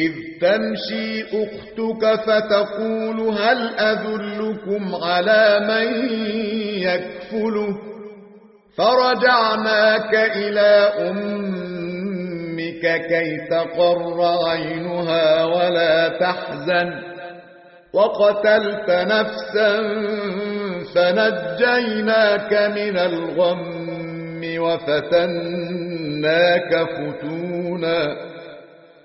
إذ تمشي أختك فتقول هل أذلكم على من يكفله؟ فرجعناك إلى أمك كي تقر عينها ولا تحزن. وقتلت نفسا فنجيناك من الغم وفتناك فتونا.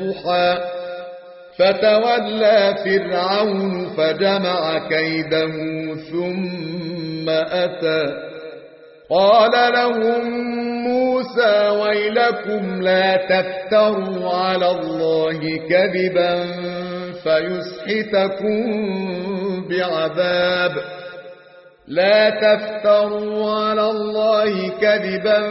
ضحى فتولى فرعون فجمع كيده ثم أتى قال لهم موسى ويلكم لا تفتروا على الله كذبا فيسحتكم بعذاب لا تفتروا على الله كذبا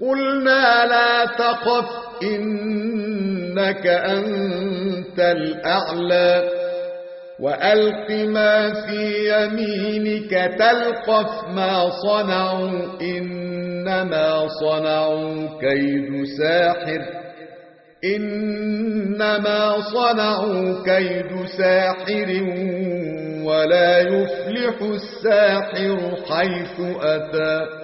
قلنا لا تخف إنك أنت الأعلى وألق ما في يمينك تلقف ما صنعوا إنما صنعوا كيد ساحر إنما صنعوا كيد ساحر ولا يفلح الساحر حيث أتى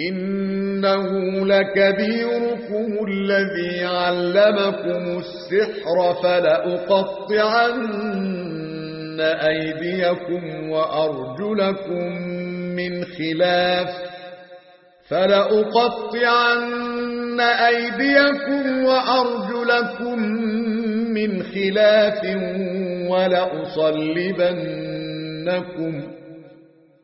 إنه لكبيركم الذي علمكم السحر فلأقطعن أيديكم وأرجلكم من خلاف فلأقطعن أيديكم وأرجلكم من خلاف ولأصلبنكم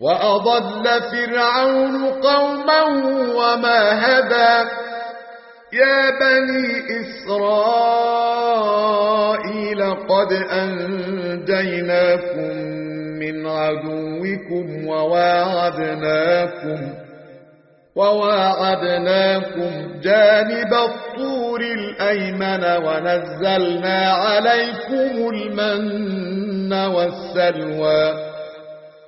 وأضل فرعون قومه وما هدى. يا بني إسرائيل قد أنجيناكم من عدوكم وواعدناكم وواعدناكم جانب الطور الأيمن ونزلنا عليكم المن والسلوى.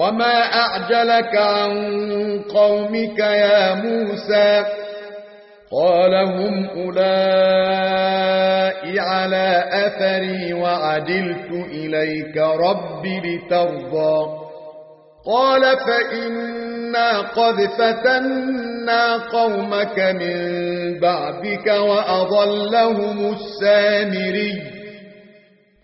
وما أعجلك عن قومك يا موسى قال هم أولئي على أثري وعدلت إليك رب لترضى قال فإنا قد فتنا قومك من بعدك وأضلهم السامري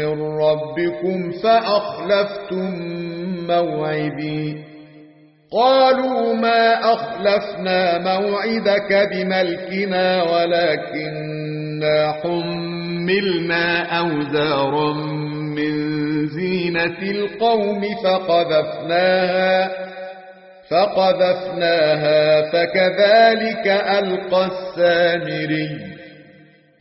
ربكم فأخلفتم موعدي. قالوا ما أخلفنا موعدك بملكنا ولكننا حملنا أوزارا من زينة القوم فقذفناها فقذفناها فكذلك ألقى السامري.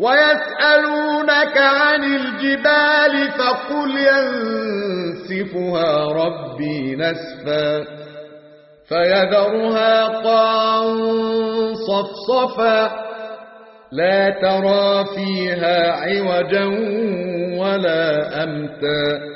ويسألونك عن الجبال فقل ينسفها ربي نسفا فيذرها قاعا صفصفا لا ترى فيها عوجا ولا أمتا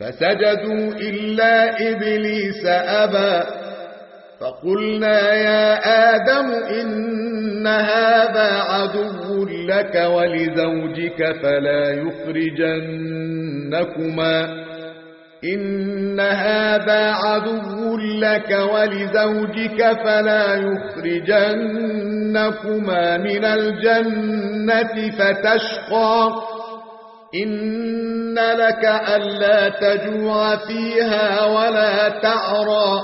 فسجدوا إلا إبليس أبى. فقلنا يا آدم إن هذا عدو لك ولزوجك فلا يخرجنكما. إن هذا عدو لك ولزوجك فلا يخرجنكما من الجنة فتشقى. إن لك ألا تجوع فيها ولا تعرى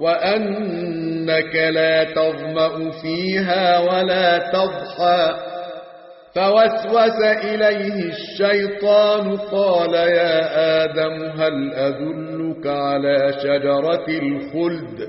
وأنك لا تظمأ فيها ولا تضحى فوسوس إليه الشيطان قال يا آدم هل أدلك على شجرة الخلد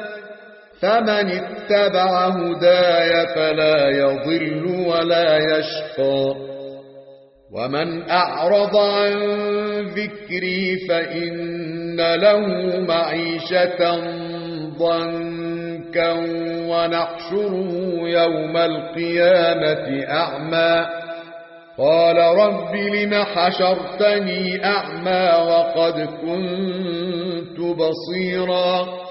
فمن اتبع هداي فلا يضل ولا يشقى. ومن أعرض عن ذكري فإن له معيشة ضنكا ونحشره يوم القيامة أعمى. قال رب لم حشرتني أعمى وقد كنت بصيراً.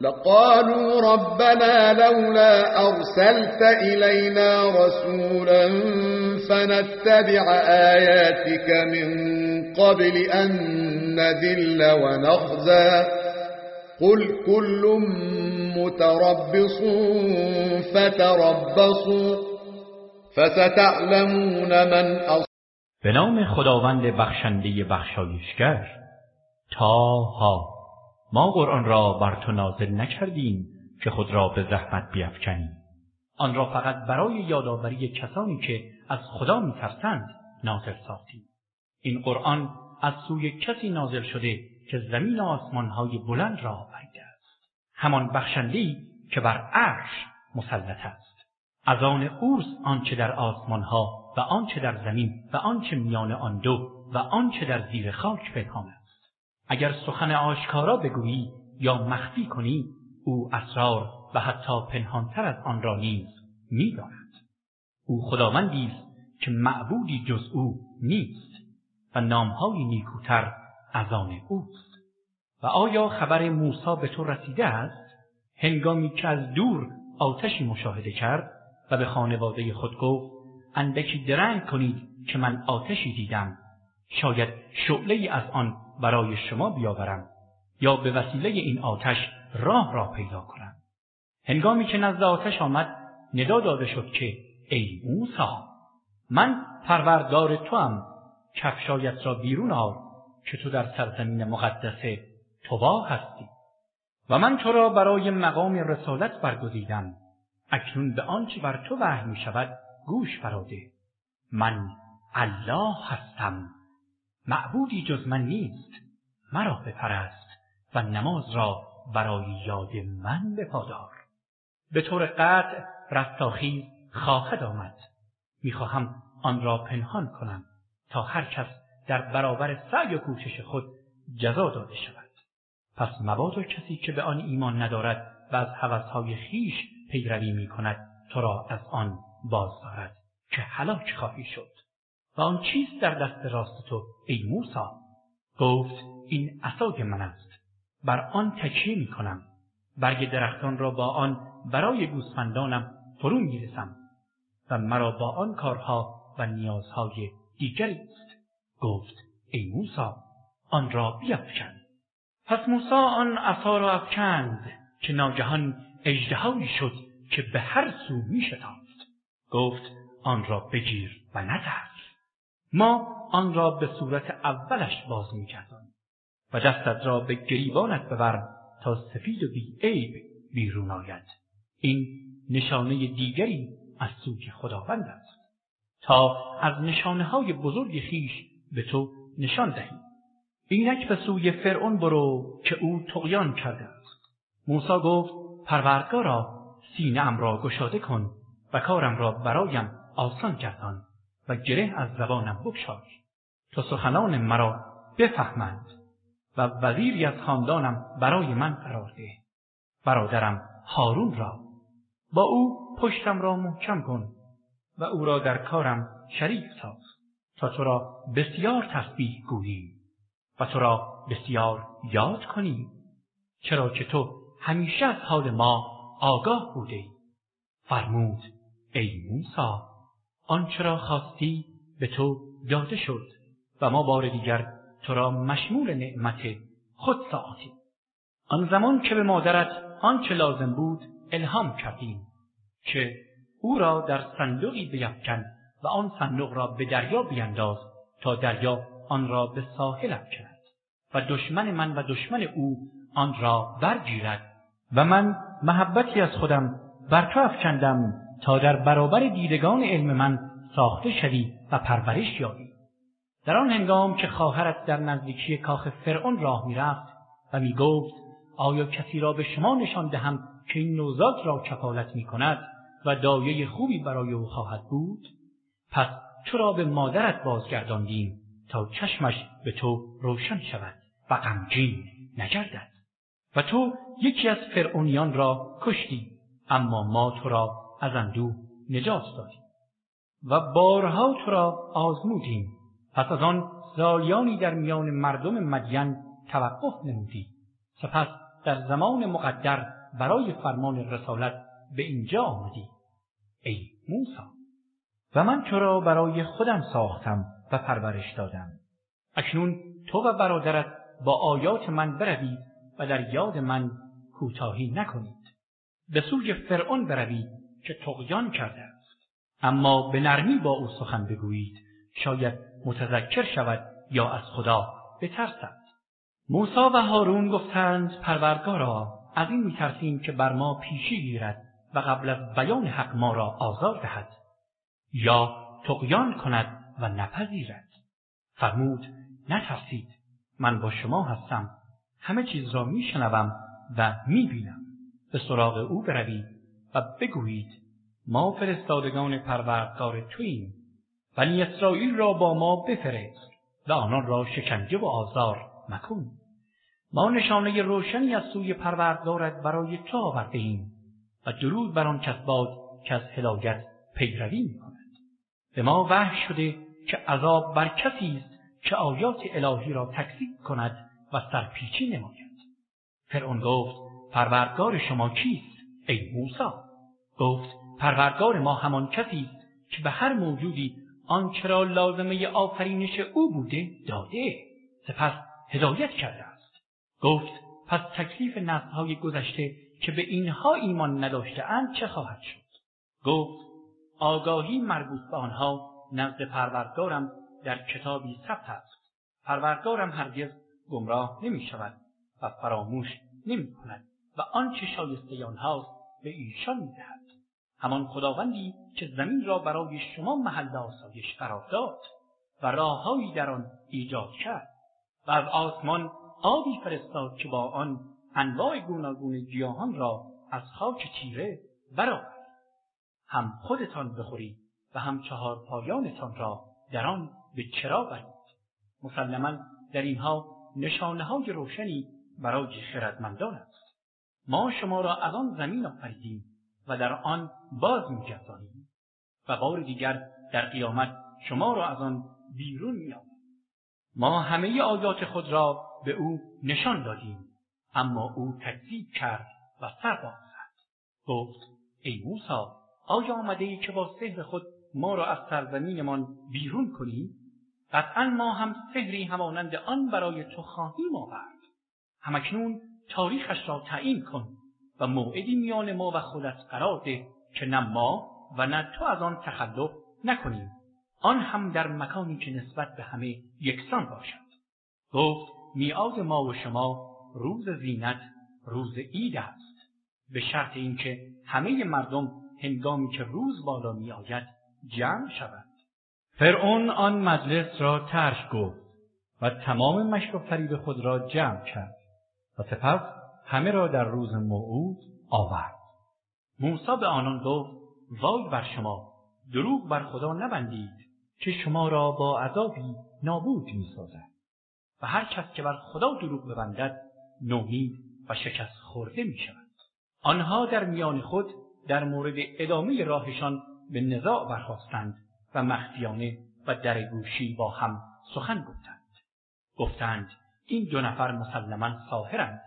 لقالوا ربنا لولا أرسلت إلينا رسولا فنتبع آياتك من قبل أن نذل ونخزى. قل كل متربص فتربصوا فستعلمون من أصبح به نام خداوند بخشنده بخشایشگر طه ما قرآن را بر تو نازل نکردیم که خود را به زحمت بیافکنی آن را فقط برای یادآوری کسانی که از خدا میترسند نازل ساختیم. این قرآن از سوی کسی نازل شده که زمین و آسمانهای بلند را آفریده است. همان بخشندهای که بر عرش مسلط است. از آن اوست آنچه در آسمانها و آنچه در زمین و آنچه میان آن دو و آنچه در زیر خاک پنهان است. اگر سخن آشکارا بگویی یا مخفی کنی او اسرار و حتی پنهانتر از آن را نیز می‌داند. او خداوندی است که معبودی جز او نیست و نامهای نیکوتر از آن اوست. و آیا خبر موسی به تو رسیده است؟ هنگامی که از دور آتشی مشاهده کرد و به خانواده خود گفت اندکی درنگ کنید که من آتشی دیدم. شاید شعله‌ای از آن برای شما بیاورم یا به وسیله این آتش راه را پیدا کنم. هنگامی که نزد آتش آمد ندا داده شد که ای موسی من پروردگار تو هم کفشهایت را بیرون آر که تو در سرزمین مقدس توبا هستی. و من تو را برای مقام رسالت برگزیدم. اکنون به آنچه بر تو وحی می شود گوش فراده من الله هستم. معبودی جز من نیست. مرا بپرست و نماز را برای یاد من بپادار. به طور قطع رستاخیز خواهد آمد. می‌خواهم آن را پنهان کنم تا هر کس در برابر سعی و کوشش خود جزا داده شود. پس مبادا کسی که به آن ایمان ندارد و از هوسهای خویش پیروی می کند تو را از آن باز دارد که هلاک خواهی شد. و آن چیست در دست راست تو ای موسی؟ گفت این عصای من است. بر آن تکیه می کنم. برگ درختان را با آن برای گوسفندانم فرو می رسم. و مرا با آن کارها و نیازهای دیگری است. گفت ای موسی آن را بیافکن پس موسی آن عصا را افکند که ناگهان اژدهایی شد که به هر سو می گفت آن را بگیر و نترس. ما آن را به صورت اولش باز می و دستت را به گریبانت ببر تا سفید و بی بیرون آید. این نشانه دیگری از سوی خداوند است. تا از نشانه های بزرگ خویش به تو نشان دهیم اینک به سوی فرعون برو که او طغیان کرده است. موسی گفت پروردگارا سینه ام را گشاده کن و کارم را برایم آسان گردان. و گره از زبانم بگشای تا سخنان مرا بفهمند و وزیری از خاندانم برای من قرار ده. برادرم هارون را. با او پشتم را محکم کن و او را در کارم شریک ساز تا تو را بسیار تسبیح گوییم و تو را بسیار یاد کنیم چرا که تو همیشه از حال ما آگاه بوده فرمود ای موسی آنچه را خواستی به تو داده شد و ما بار دیگر تو را مشمول نعمت خود ساختیم آن زمان که به مادرت آنچه لازم بود الهام کردیم که او را در صندوقی بیفکن و آن صندوق را به دریا بینداز تا دریا آن را به ساحل افکند و دشمن من و دشمن او آن را برگیرد و من محبتی از خودم بر تو افکندم تا در برابر دیدگان علم من ساخته شوی و پرورش یابی. در آن هنگام که خواهرت در نزدیکی کاخ فرعون راه می‌رفت و می‌گفت آیا کسی را به شما نشان دهم که این نوزاد را کفالت می کند و دایه خوبی برای او خواهد بود؟ پس تو را به مادرت بازگرداندیم تا چشمش به تو روشن شود و غمگین نگردد. و تو یکی از فرعونیان را کشتی اما ما تو را از اندوه نجات دادیم. و بارها تو را آزمودیم. پس از آن سالیانی در میان مردم مدین توقف نمودی سپس در زمان مقدر برای فرمان رسالت به اینجا آمدی ای موسی و من تو را برای خودم ساختم و پرورش دادم. اکنون تو و برادرت با آیات من بروید و در یاد من کوتاهی نکنید. به سوی فرعون بروید که طغیان کرده است. اما به نرمی با او سخن بگویید. شاید متذکر شود یا از خدا بترسد. موسی و هارون گفتند پروردگارا از این میترسیم که بر ما پیشی گیرد و قبل از بیان حق ما را آزار دهد یا طغیان کند و نپذیرد. فرمود نترسید. من با شما هستم. همه چیز را میشنوم و می‌بینم. به سراغ او بروید و بگویید ما فرستادگان پروردگار توییم ولی اسرائیل را با ما بفرست و آنان را شکنجه و آزار مکن. ما نشانه روشنی از سوی پروردگارت برای تو آورده ایم و درود بر آن کس باد که از هدایت پیروی می کند. به ما وحی شده که عذاب بر کسی است که آیات الهی را تکذیب کند و سرپیچی نماید. فرعون گفت پروردگار شما کیست ای موسی؟ گفت پروردگار ما همان کسی است که به هر موجودی آنچه را لازمه آفرینش او بوده داده سپس هدایت کرده است. گفت پس تکلیف نسلهای گذشته که به اینها ایمان نداشته چه خواهد شد؟ گفت آگاهی مربوط به آنها نزد پروردگارم در کتابی ثبت است. پروردگارم هرگز گمراه نمی شود و فراموش نمی کند و آنچه شایسته آنهاست به ایشان می دهد. همان خداوندی که زمین را برای شما محل آسایش قرار داد و راههایی در آن ایجاد کرد و از آسمان آبی فرستاد که با آن انواع گوناگون گیاهان را از خاک تیره برآورد. هم خودتان بخورید و هم چهار پایانتان را در آن به چرا برید. مسلما در اینها نشانه های روشنی برای خردمندان است. ما شما را از آن زمین آفریدیم و در آن باز میگردانیم و بار دیگر در قیامت شما را از آن بیرون میآوریم. ما همه آیات خود را به او نشان دادیم اما او تکذیب کرد و سر باز زد گفت ای موسی آیا آمده ای که با سحر خود ما را از سرزمینمان بیرون کنی؟ قطعا ما هم سحری همانند آن برای تو خواهیم آورد. هم اکنون تاریخش را تعیین کن و موعدی میان ما و خودت قرار ده که نه ما و نه تو از آن تخلف نکنیم. آن هم در مکانی که نسبت به همه یکسان باشد. گفت میعاد ما و شما روز زینت روز عید است. به شرط اینکه همه مردم هنگامی که روز بالا می آید جمع شوند. فرعون آن مجلس را ترک گفت و تمام مکر و فریب خود را جمع کرد. و سپس همه را در روز موعود آورد موسی به آنان گفت وای بر شما دروغ بر خدا نبندید که شما را با عذابی نابود می‌سازد و هر کس که بر خدا دروغ ببندد نومید و شکست خورده می شود. آنها در میان خود در مورد ادامه راهشان به نزاع برخاستند و مخفیانه و در گوشی با هم سخن گفتند. گفتند این دو نفر مسلما ساحرند.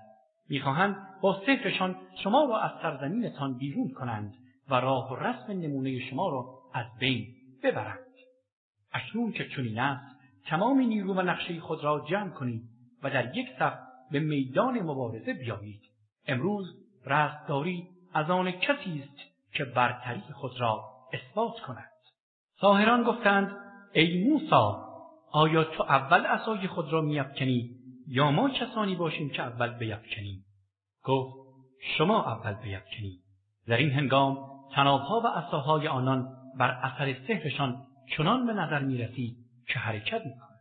می‌خواهند با سحرشان شما را از سرزمینتان بیرون کنند و راه و رسم نمونه شما را از بین ببرند. اکنون که چنین است تمام نیرو و نقشه خود را جمع کنید و در یک صف به میدان مبارزه بیایید امروز رستگاری از آن کسی است که برتری خود را اثبات کند ساحران گفتند ای موسی آیا تو اول عصای خود را میافکنی یا ما کسانی باشیم که اول بیفکنیم گفت شما اول بیفکنید در این هنگام طنابها و عصاهای آنان بر اثر سحرشان چنان به نظر می رسید که حرکت می کند.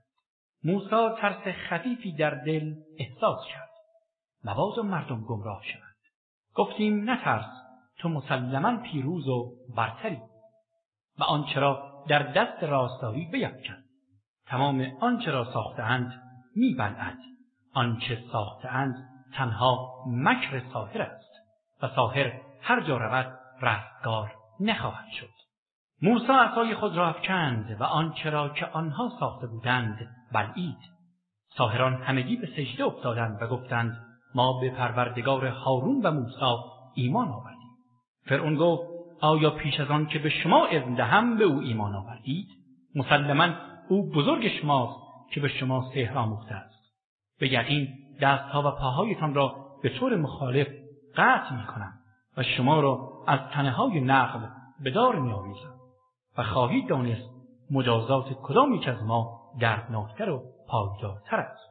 موسی ترس خفیفی در دل احساس کرد. مبادا مردم گمراه شوند. گفتیم نترس تو مسلما پیروز و برتری و آنچه را در دست راست داری بیفکن تمام آنچه را ساختهاند میبلعد آنچه ساختهاند تنها مکر ساحر است و ساحر هر جا رود رستگار نخواهد شد. موسی عصای خود را افکند و آنچه را که آنها ساخته بودند بلعید. ساحران همگی به سجده افتادند و گفتند ما به پروردگار هارون و موسی ایمان آوردیم. فرعون گفت آیا پیش از آن که به شما اذن دهم به او ایمان آوردید؟ مسلما او بزرگ شماست که به شما سحر آموخته است. به یقین دستها و پاهایتان را به طور مخالف قطع می کنم و شما را از تنه های نخل به دار می و خواهید دانست مجازات کدام یک از ما دردناکتر و پایدارتر است.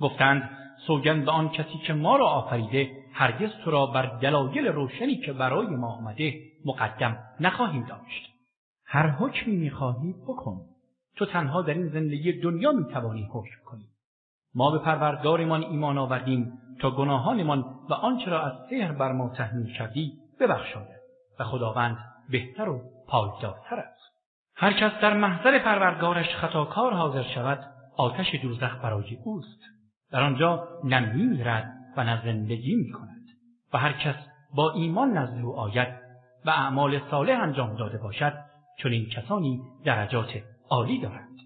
گفتند سوگند به آن کسی که ما را آفریده هرگز تو را بر دلایل روشنی که برای ما آمده مقدم نخواهیم داشت. هر حکمی می‌خواهی بکن. تو تنها در این زندگی دنیا می‌توانی حکم کنی. ما به پروردگارمان ایمان آوردیم تا گناهانمان و آنچه را از سحر بر ما تحمیل کردی ببخشاید و خداوند بهتر و پایدارتر است. هر کس در محضر پروردگارش خطاکار حاضر شود آتش دوزخ برای اوست. در آنجا نه میرد و نه زندگی می کند و هر کس با ایمان نزد او آید و اعمال صالح انجام داده باشد چنین کسانی درجات عالی دارند.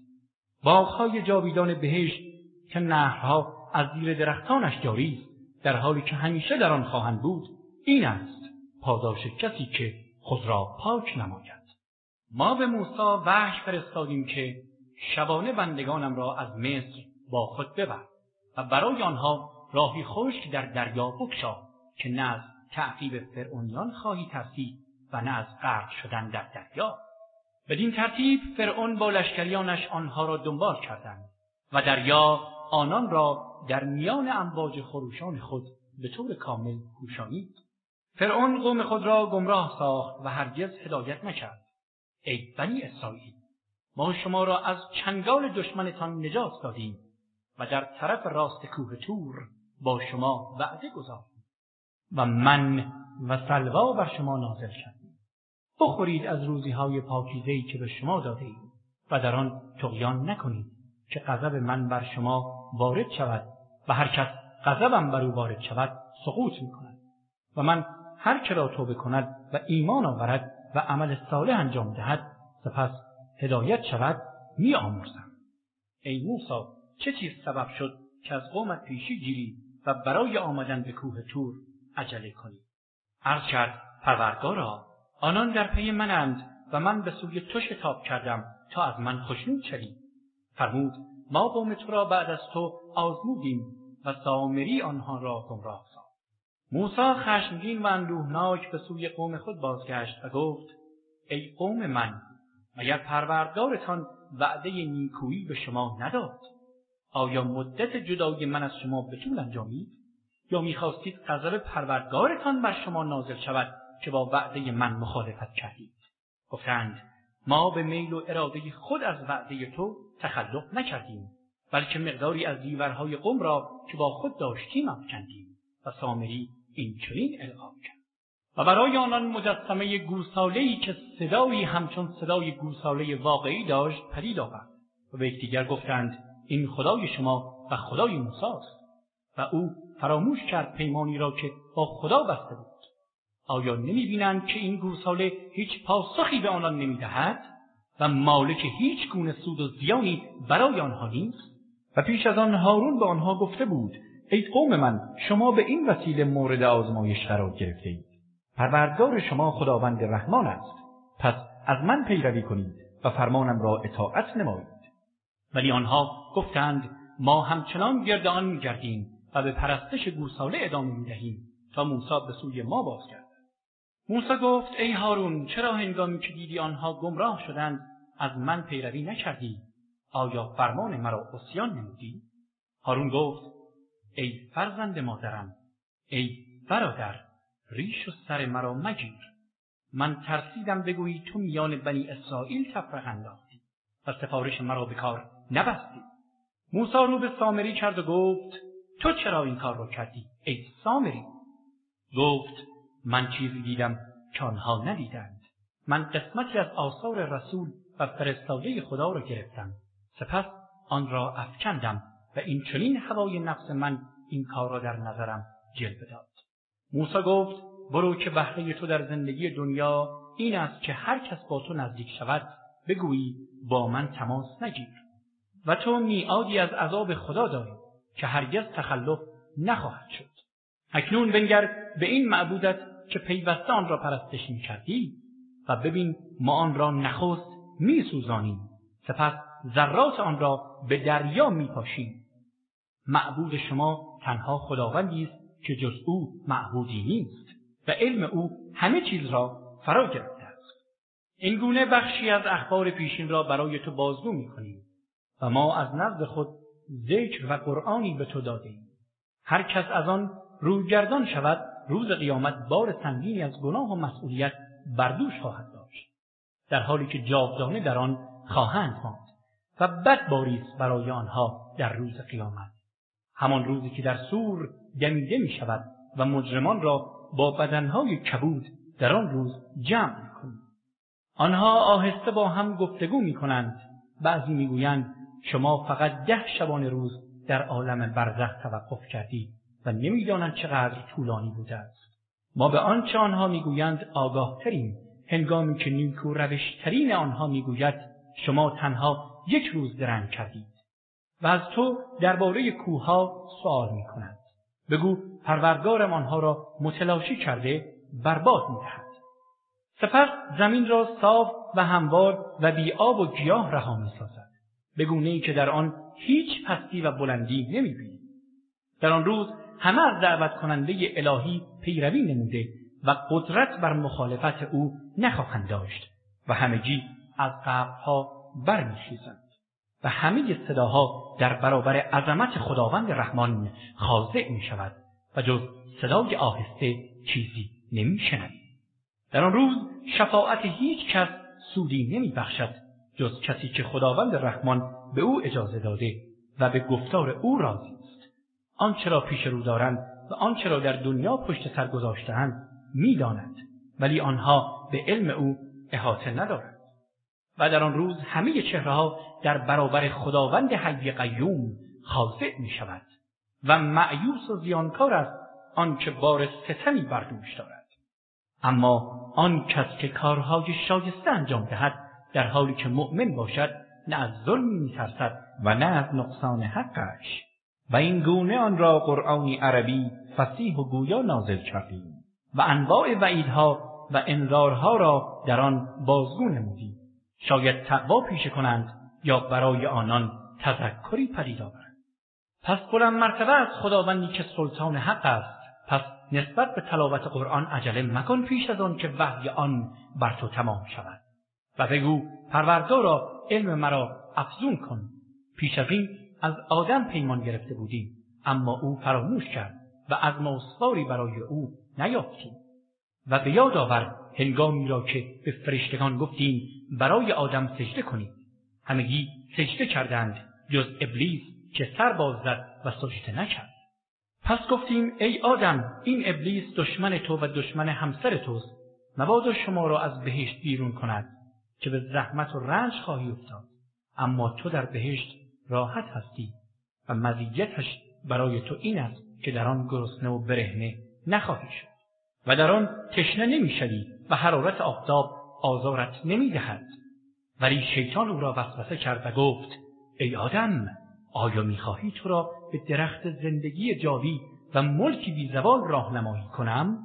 باغهای جاویدان بهشت که نهرها از زیر درختانش جاری در حالی که همیشه در آن خواهند بود این است پاداش کسی که خود را پاک نماید. ما به موسی وحی فرستادیم که شبانه بندگانم را از مصر با خود ببر و برای آنها راهی خشک در دریا بگشا که نه از تعقیب فرعونیان خواهی ترسید و نه از غرق شدن در دریا. بدین ترتیب فرعون با لشکریانش آنها را دنبال کردند و دریا آنان را در میان امواج خروشان خود به طور کامل پوشانید فرعون قوم خود را گمراه ساخت و هرگز هدایت نکرد. ای بنی اسرائیل ما شما را از چنگال دشمنتان نجات دادیم و در طرف راست کوه طور با شما وعده گذاردیم و من و سلوی بر شما نازل کردیم. بخورید از روزی های پاکیزه‌ای که به شما داده ایم و در آن طغیان نکنید که غضب من بر شما وارد شود و هر کس غضبم بر او وارد شود سقوط می کند و من هر که را توبه کند و ایمان آورد و عمل صالح انجام دهد سپس هدایت شود می آمرزم. ای موسی چه چیز سبب شد که از قومت پیشی گیری و برای آمدن به کوه طور عجله کنی؟ عرض کرد پروردگارا آنان در پی منند و من به سوی تو شتاب کردم تا از من خشنود شوی. فرمود ما قوم تو را بعد از تو آزمودیم و سامری آنها را گمراه ساخت. موسی خشمگین و اندوهناک به سوی قوم خود بازگشت و گفت ای قوم من مگر پروردگارتان وعده نیکویی به شما نداد؟ آیا مدت جدایی من از شما به طول انجامید؟ یا می‌خواستید غضب پروردگارتان بر شما نازل شود که با وعده من مخالفت کردید؟ گفتند ما به میل و اراده خود از وعده تو تخلف نکردیم بلکه مقداری از زیورهای قوم را که با خود داشتیم افکندیم و سامری این چنین القا کرد. و برای آنان مجسمه گوساله‌ای که صدایی همچون صدای گوساله واقعی داشت پدید آورد و به یکدیگر گفتند این خدای شما و خدای موسی و او فراموش کرد پیمانی را که با خدا بسته بود. آیا نمی بینند که این گوساله هیچ پاسخی به آنان نمی‌دهد؟ و مالک هیچ گونه سود و زیانی برای آنها نیست. و پیش از آن هارون به آنها گفته بود ای قوم من شما به این وسیله مورد آزمایش قرار گرفته اید پروردگار شما خداوند رحمان است. پس از من پیروی کنید و فرمانم را اطاعت نمایید. ولی آنها گفتند ما همچنان گرد آن میگردیم و به پرستش گوساله ادامه می‌دهیم تا موسی به سوی ما بازگردد موسی گفت ای هارون چرا هنگامی که دیدی آنها گمراه شدند از من پیروی نکردی؟ آیا فرمان مرا عصیان نمودی؟ هارون گفت ای فرزند مادرم ای برادر ریش و سر مرا مگیر. من ترسیدم بگویی تو میان بنی اسرائیل تفرقه انداختی و سفارش مرا به کار نبستی. موسی رو به سامری کرد و گفت تو چرا این کار را کردی ای سامری؟ گفت من چیزی دیدم که آنها ندیدند. من قسمتی از آثار رسول و فرستاده خدا را گرفتم. سپس آن را افکندم و این چنین هوای نفس من این کار را در نظرم جلوه داد. موسی گفت برو که بهره تو در زندگی دنیا این است که هر کس با تو نزدیک شود. بگویی با من تماس نگیر. و تو میعادی از عذاب خدا داری که هرگز تخلف نخواهد شد. اکنون بنگر به این معبودت که پیوسته آن را پرستش می کردی و ببین ما آن را نخست می سوزانیم سپس ذرات آن را به دریا می پاشیم معبود شما تنها خداوندی است که جز او معبودی نیست و علم او همه چیز را فرا گرفته است. این گونه بخشی از اخبار پیشین را برای تو بازگو می کنیم و ما از نزد خود ذکر و قرآنی به تو دادیم. هر کس از آن رویگردان شود روز قیامت بار سنگینی از گناه و مسئولیت بر دوش خواهد داشت. در حالی که جاودانه در آن خواهند ماند و بد باری برای آنها در روز قیامت. همان روزی که در صور دمیده می شود و مجرمان را با بدنهای کبود در آن روز جمع می آنها آهسته با هم گفتگو می کنند بعضی می‌گویند شما فقط ده شبانه روز در عالم برزخ توقف کردید. و نمی‌دانند چقدر طولانی بوده است. ما به آنچه آنها می‌گویند آگاه تریم هنگامی که نیکو روش‌ترین آنها می‌گوید شما تنها یک روز درنگ کردید و از تو درباره کوه‌ها سوال می‌کنند بگو پروردگارم آنها را متلاشی کرده برباد می‌دهد. سپس زمین را صاف و هموار و بی آب و گیاه رها می‌سازد. به گونه ای که در آن هیچ پستی و بلندی نمی‌بینی. در آن روز همه از دعوت کننده الهی پیروی نموده و قدرت بر مخالفت او نخواهند داشت و همگی از قبرها برمیخیزند و همه صداها در برابر عظمت خداوند رحمان خاضع می شود و جز صدای آهسته چیزی نمی‌شنوی در آن روز شفاعت هیچ کس سودی نمی بخشد جز کسی که خداوند رحمان به او اجازه داده و به گفتار او راضی. آنچه را پیش رو دارند و آنچه را در دنیا پشت سر گذاشتهاند می‌دانند ولی آنها به علم او احاطه ندارند. و در آن روز همه چهره ها در برابر خداوند حی قیوم خاضع می شود و مأیوس و زیانکار است آنکه بار ستمی بر دوش دارد. اما آن کس که کارهای شایسته انجام دهد در حالی که مؤمن باشد نه از ظلم میترسد و نه از نقصان حقش. و این گونه آن را قرآنی عربی فصیح و گویا نازل کردیم و انواع وعیدها و انذارها را در آن بازگو نمودیم. شاید تقوا پیشه کنند یا برای آنان تذکری پدید آورند. پس بلند مرتبه است خداوندی که سلطان حق است پس نسبت به تلاوت قرآن عجله مکن پیش از آن که وحی آن بر تو تمام شود. و بگو پروردگارا علم مرا افزون کن. پیش از این از آدم پیمان گرفته بودیم اما او فراموش کرد و عزم استواری برای او نیافتیم. و به یاد آور هنگامی را که به فرشتگان گفتیم برای آدم سجده کنید. همگی سجده کردند جز ابلیس که سر باز زد و سجده نکرد. پس گفتیم ای آدم این ابلیس دشمن تو و دشمن همسر توست. مبادا شما را از بهشت بیرون کند که به زحمت و رنج خواهی افتاد. اما تو در بهشت راحت هستی و مزیتش برای تو این است که در آن گرسنه و برهنه نخواهی شد و در آن تشنه نمی‌شوی و حرارت آفتاب آزارت نمی‌دهد. ولی شیطان او را وسوسه کرد و گفت ای آدم آیا می‌خواهی تو را به درخت زندگی جاوید و ملکی بی زوال راهنمایی کنم؟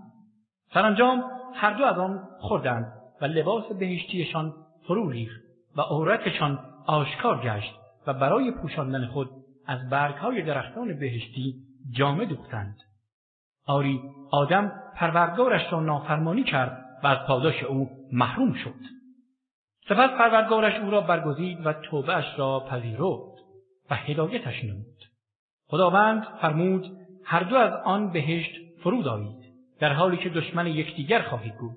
سرانجام هر دو از آن خوردند و لباس بهشتیشان فرو ریخت و عورتشان آشکار گشت و برای پوشاندن خود از برگهای درختان بهشتی جامه دوختند. آری آدم پروردگارش را نافرمانی کرد و از پاداش او محروم شد. سپس پروردگارش او را برگزید و توبهاش را پذیرفت و هدایتش نمود. خداوند فرمود هر دو از آن بهشت فرود آیید در حالی که دشمن یکدیگر خواهید بود.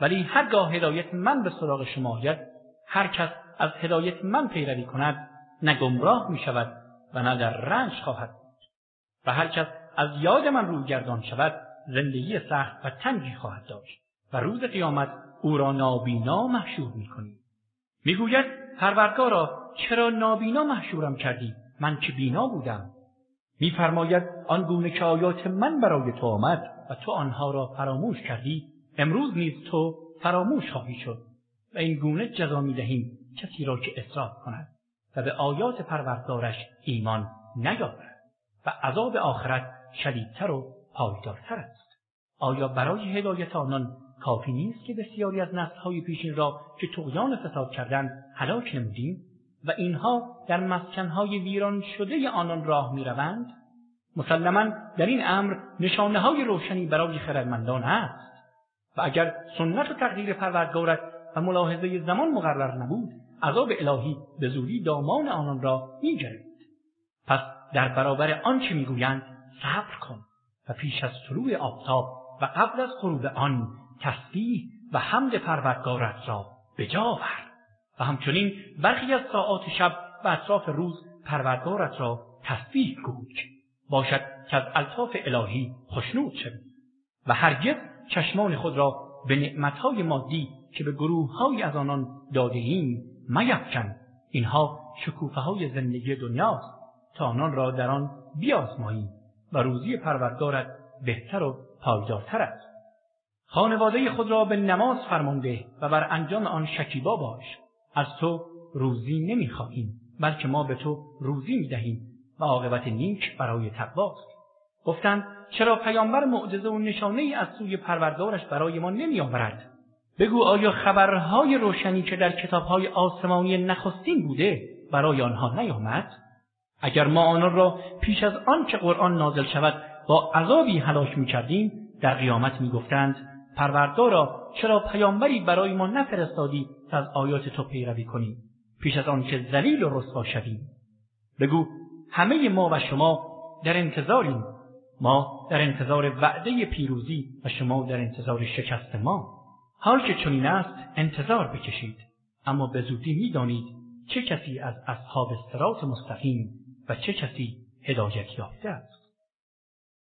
ولی هرگاه هدایت من به سراغ شما آید هر کس از هدایت من پیروی کند نه گمراه می شود و نه در رنج خواهد بود. و هر کس از یاد من روی گردان شود زندگی سخت و تنگی خواهد داشت و روز قیامت او را نابینا محشور می کنیم. می‌گوید پروردگارا چرا نابینا محشورم کردی؟ من که بینا بودم. میفرماید آن گونه که آیات من برای تو آمد و تو آنها را فراموش کردی امروز نیز تو فراموش خواهی شد و این گونه جزا دهیم کسی را که اسراف کند. و به آیات پروردگارش ایمان نیاورد و عذاب آخرت شدیدتر و پایدارتر است. آیا برای هدایت آنان کافی نیست که بسیاری از نسلهای پیشین را که طغیان و فساد کردند هلاک نمودیم و اینها در مسکنهای ویران شده آنان راه می‌روند؟ مسلما در این امر نشانه های روشنی برای خردمندان است و اگر سنت و تقدیر پروردگارت و ملاحظه زمان مقرر نبود عذاب الهی به زودی دامان آنان را می‌گرفت پس در برابر آنچه می‌گویند صبر کن و پیش از طلوع آفتاب و قبل از غروب آن تسبیح و حمد پروردگارت را به جا آور و همچنین برخی از ساعات شب و اطراف روز پروردگارت را تسبیح گوی باشد که از الطاف الهی خشنود شوی و هرگز چشمان خود را به نعمتهای مادی که به گروههایی از آنان دادهایم میفکن اینها شکوفه های زندگی دنیاست تا آنان را در آن بیازماییم و روزی پروردگارت بهتر و پایدارتر است. خانواده خود را به نماز فرمانده و بر انجام آن شکیبا باش. از تو روزی نمی‌خواهیم بلکه ما به تو روزی می‌دهیم و عاقبت نیک برای تقواست. گفتند چرا پیامبر معجزه و نشانه ای از سوی پروردگارش برای ما نمیآورد؟ بگو آیا خبرهای روشنی که در کتابهای آسمانی نخستین بوده برای آنها نیامد؟ اگر ما آنان را پیش از آن که قرآن نازل شود با عذابی هلاک می‌کردیم در قیامت می‌گفتند پروردگارا چرا پیامبری برای ما نفرستادی تا از آیات تو پیروی کنیم؟ پیش از آن که ذلیل و رسوا شویم. بگو همه ما و شما در انتظاریم. ما در انتظار وعده پیروزی و شما در انتظار شکست ما. حال که چنین است انتظار بکشید. اما به زودی می‌دانید چه کسی از اصحاب استرات مستقیم و چه کسی هدایت یافته است.